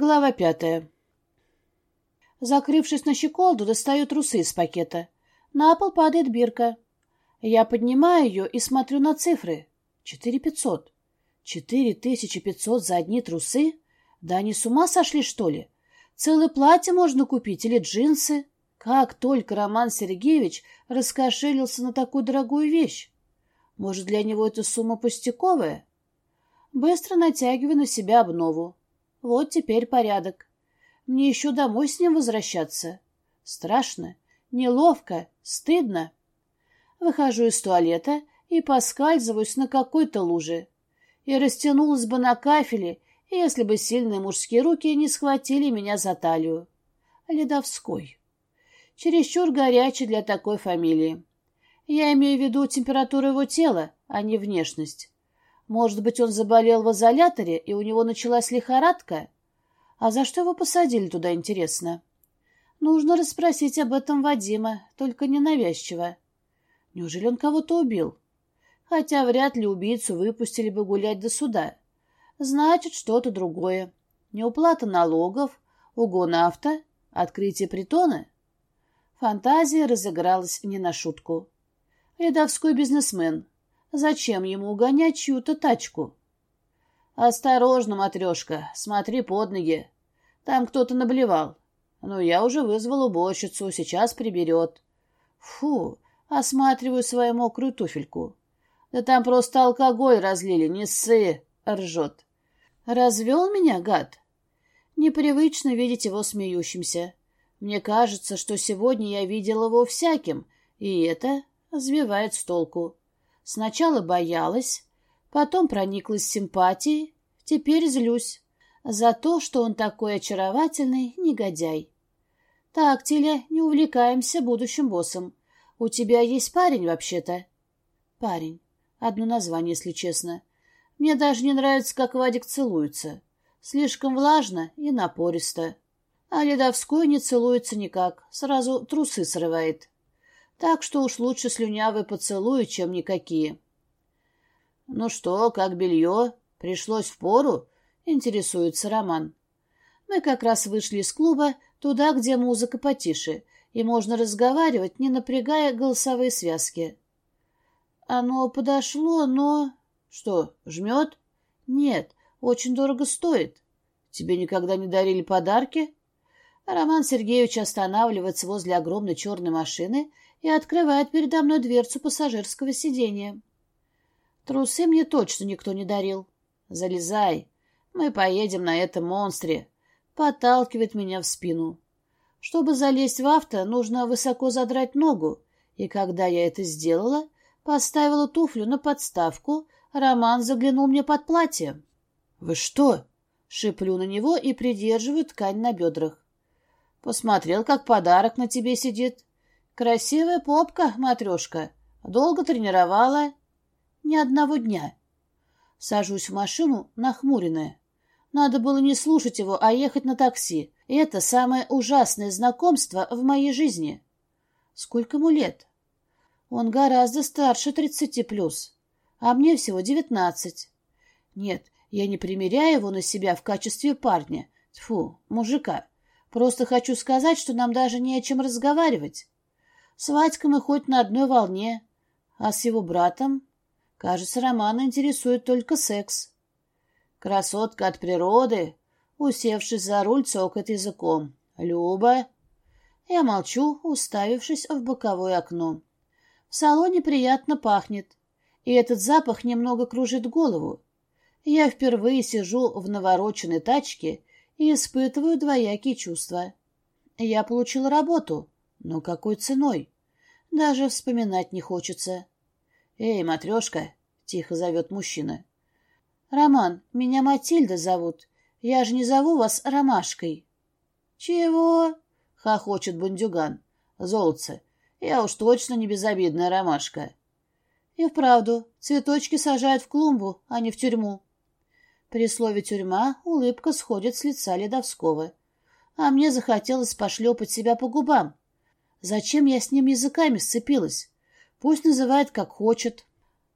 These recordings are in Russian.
Глава пятая. Закрывшись на щеколду, достаю трусы из пакета. На пол падает бирка. Я поднимаю ее и смотрю на цифры. Четыре пятьсот. Четыре тысячи пятьсот за одни трусы? Да они с ума сошли, что ли? Целое платье можно купить или джинсы. Как только Роман Сергеевич раскошелился на такую дорогую вещь? Может, для него эта сумма пустяковая? Быстро натягиваю на себя обнову. Вот теперь порядок. Мне еще домой с ним возвращаться. Страшно, неловко, стыдно. Выхожу из туалета и поскальзываюсь на какой-то луже. И растянулась бы на кафеле, если бы сильные мужские руки не схватили меня за талию. Ледовской. Чересчур горячий для такой фамилии. Я имею в виду температуру его тела, а не внешность. Может быть, он заболел в изоляторе, и у него началась лихорадка? А за что его посадили туда, интересно? Нужно расспросить об этом Вадима, только ненавязчиво. Неужели он кого-то убил? Хотя вряд ли убийцу выпустили бы гулять до суда. Значит, что-то другое. Неуплата налогов, угон авто, открытие притона. Фантазия разыгралась не на шутку. Рядовской бизнесмен, Зачем ему угонять чью-то тачку? «Осторожно, матрешка, смотри под ноги. Там кто-то наблевал. Ну, я уже вызвал уборщицу, сейчас приберет». «Фу!» — осматриваю свою мокрую туфельку. «Да там просто алкоголь разлили, не ссы!» — ржет. «Развел меня, гад?» Непривычно видеть его смеющимся. Мне кажется, что сегодня я видел его всяким, и это сбивает с толку. Сначала боялась, потом прониклась симпатией, теперь злюсь за то, что он такой очаровательный негодяй. Так, Тиля, не увлекаемся будущим боссом. У тебя есть парень вообще-то? Парень. Одно название, если честно. Мне даже не нравится, как Вадик целуется. Слишком влажно и напористо. А Ледовской не целуется никак, сразу трусы срывает. Так что уж лучше слюнявый поцелуй, чем никакие. — Ну что, как белье? Пришлось в пору? — интересуется Роман. Мы как раз вышли из клуба туда, где музыка потише, и можно разговаривать, не напрягая голосовые связки. Оно подошло, но... Что, жмет? Нет, очень дорого стоит. Тебе никогда не дарили подарки? Роман Сергеевич останавливается возле огромной черной машины и открывает передо мной дверцу пассажирского сиденья. Трусы мне точно никто не дарил. Залезай. Мы поедем на этом монстре. Подталкивает меня в спину. Чтобы залезть в авто, нужно высоко задрать ногу, и когда я это сделала, поставила туфлю на подставку, Роман заглянул мне под платье. «Вы что?» — шиплю на него и придерживаю ткань на бедрах. «Посмотрел, как подарок на тебе сидит. Красивая попка, матрешка. Долго тренировала? Ни одного дня. Сажусь в машину, нахмуренная. Надо было не слушать его, а ехать на такси. Это самое ужасное знакомство в моей жизни. Сколько ему лет? Он гораздо старше тридцати плюс, а мне всего девятнадцать. Нет, я не примеряю его на себя в качестве парня. Тьфу, мужика. Просто хочу сказать, что нам даже не о чем разговаривать. С Вадькой мы хоть на одной волне, а с его братом, кажется, Романа интересует только секс. Красотка от природы, усевшись за руль, цокает языком. «Люба!» Я молчу, уставившись в боковое окно. В салоне приятно пахнет, и этот запах немного кружит голову. Я впервые сижу в навороченной тачке и испытываю двоякие чувства. Я получил работу, но какой ценой? Даже вспоминать не хочется. «Эй, матрешка!» — тихо зовет мужчина. «Роман, меня Матильда зовут. Я же не зову вас Ромашкой». «Чего?» — хохочет бандюган. «Золотце, я уж точно не безобидная ромашка». И вправду, цветочки сажают в клумбу, а не в тюрьму. При слове «тюрьма» улыбка сходит с лица Ледовского. А мне захотелось пошлепать себя по губам. Зачем я с ним языками сцепилась? Пусть называет как хочет.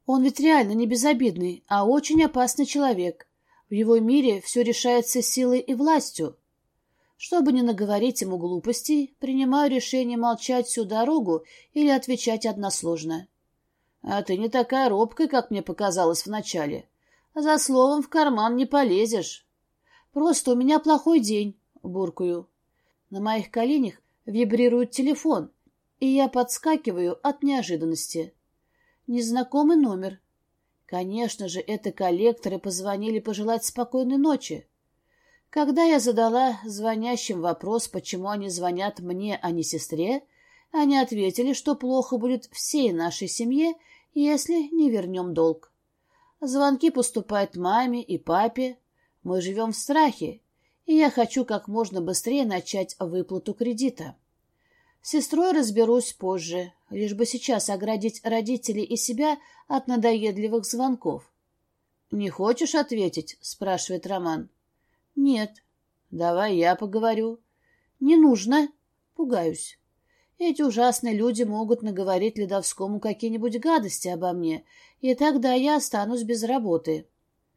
Он ведь реально не безобидный, а очень опасный человек. В его мире все решается силой и властью. Чтобы не наговорить ему глупостей, принимаю решение молчать всю дорогу или отвечать односложно. А ты не такая робкая, как мне показалось вначале. За словом в карман не полезешь. Просто у меня плохой день, буркую. На моих коленях вибрирует телефон, и я подскакиваю от неожиданности. Незнакомый номер. Конечно же, это коллекторы позвонили пожелать спокойной ночи. Когда я задала звонящим вопрос, почему они звонят мне, а не сестре, они ответили, что плохо будет всей нашей семье, если не вернем долг. Звонки поступают маме и папе. Мы живем в страхе, и я хочу как можно быстрее начать выплату кредита. С сестрой разберусь позже, лишь бы сейчас оградить родителей и себя от надоедливых звонков. «Не хочешь ответить?» — спрашивает Роман. «Нет». «Давай я поговорю». «Не нужно». Пугаюсь. Эти ужасные люди могут наговорить Ледовскому какие-нибудь гадости обо мне, и тогда я останусь без работы.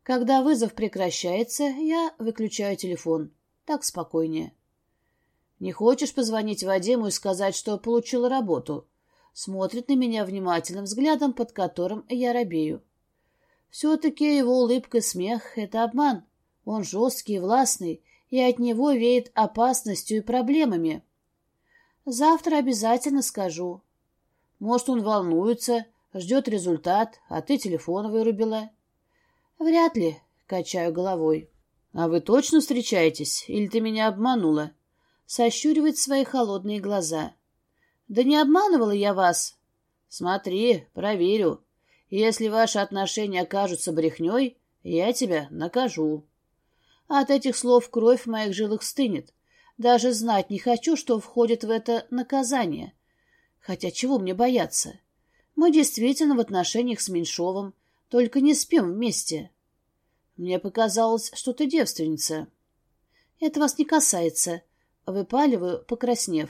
Когда вызов прекращается, я выключаю телефон. Так спокойнее. «Не хочешь позвонить Вадиму и сказать, что получила работу?» Смотрит на меня внимательным взглядом, под которым я робею. Все-таки его улыбка смех — это обман. Он жесткий и властный, и от него веет опасностью и проблемами. Завтра обязательно скажу. Может, он волнуется, ждет результат, а ты телефон вырубила. Вряд ли, качаю головой. А вы точно встречаетесь, или ты меня обманула? Сощуривает свои холодные глаза. Да не обманывала я вас. Смотри, проверю. Если ваши отношения окажутся брехней, я тебя накажу. От этих слов кровь в моих жилах стынет. Даже знать не хочу, что входит в это наказание. Хотя чего мне бояться? Мы действительно в отношениях с Меньшовым, только не спим вместе. Мне показалось, что ты девственница. Это вас не касается. Выпаливаю, покраснев.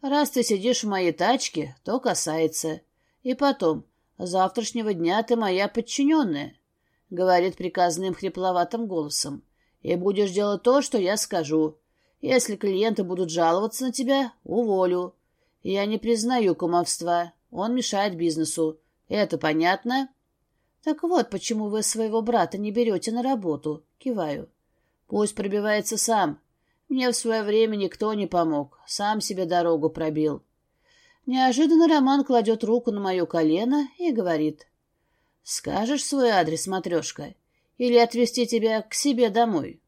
Раз ты сидишь в моей тачке, то касается. И потом, завтрашнего дня ты моя подчиненная, — говорит приказным хрипловатым голосом и будешь делать то, что я скажу. Если клиенты будут жаловаться на тебя, уволю. Я не признаю кумовства, он мешает бизнесу. Это понятно? Так вот, почему вы своего брата не берете на работу, киваю. Пусть пробивается сам. Мне в свое время никто не помог, сам себе дорогу пробил. Неожиданно Роман кладет руку на мое колено и говорит. «Скажешь свой адрес, матрешка?» или отвезти тебя к себе домой.